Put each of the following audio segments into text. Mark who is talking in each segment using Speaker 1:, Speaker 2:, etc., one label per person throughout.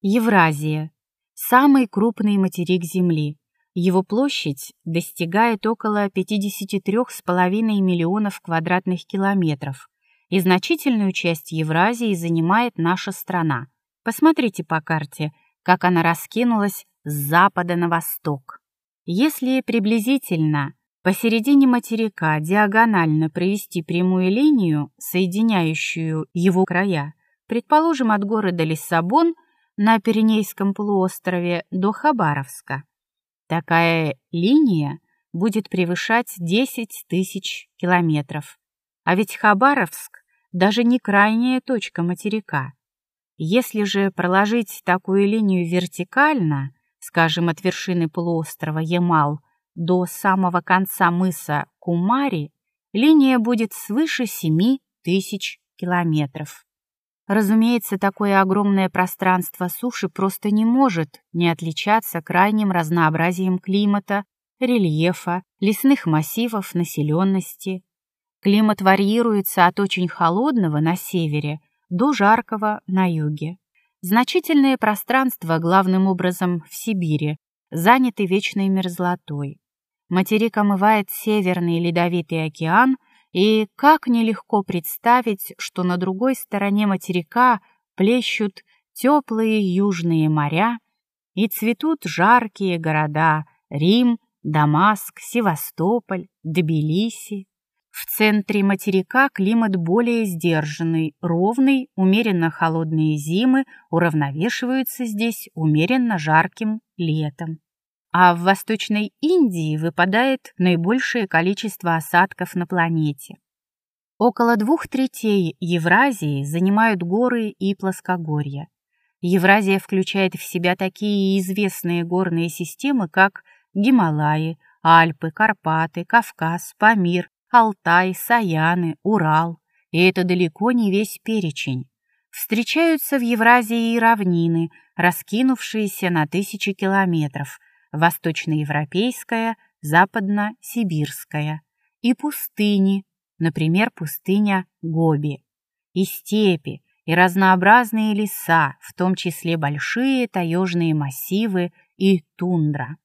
Speaker 1: Евразия – самый крупный материк Земли. Его площадь достигает около 53,5 миллионов квадратных километров, и значительную часть Евразии занимает наша страна. Посмотрите по карте, как она раскинулась с запада на восток. Если приблизительно посередине материка диагонально провести прямую линию, соединяющую его края, предположим, от города Лиссабон на Пиренейском полуострове до Хабаровска, такая линия будет превышать 10 тысяч километров. А ведь Хабаровск даже не крайняя точка материка. Если же проложить такую линию вертикально, скажем, от вершины полуострова Ямал до самого конца мыса Кумари, линия будет свыше 7 тысяч километров. Разумеется, такое огромное пространство суши просто не может не отличаться крайним разнообразием климата, рельефа, лесных массивов, населенности. Климат варьируется от очень холодного на севере до жаркого на юге. Значительные пространства, главным образом в Сибири, заняты вечной мерзлотой. Материк омывает Северный Ледовитый океан, и как нелегко представить, что на другой стороне материка плещут теплые южные моря и цветут жаркие города Рим, Дамаск, Севастополь, Тбилиси. В центре материка климат более сдержанный, ровный, умеренно холодные зимы уравновешиваются здесь умеренно жарким летом. А в Восточной Индии выпадает наибольшее количество осадков на планете. Около двух третей Евразии занимают горы и плоскогорья. Евразия включает в себя такие известные горные системы, как Гималаи, Альпы, Карпаты, Кавказ, Памир, Алтай, Саяны, Урал. И это далеко не весь перечень. Встречаются в Евразии и равнины, раскинувшиеся на тысячи километров, восточноевропейская, западно-сибирская, и пустыни, например, пустыня Гоби, и степи, и разнообразные леса, в том числе большие таежные массивы и тундра.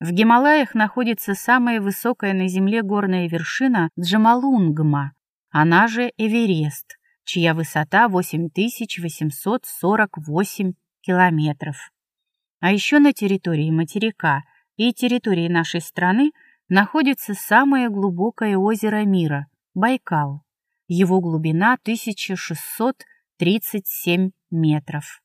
Speaker 1: В Гималаях находится самая высокая на Земле горная вершина Джамалунгма, она же Эверест, чья высота 8848 километров. А еще на территории материка и территории нашей страны находится самое глубокое озеро мира – Байкал. Его глубина 1637 метров.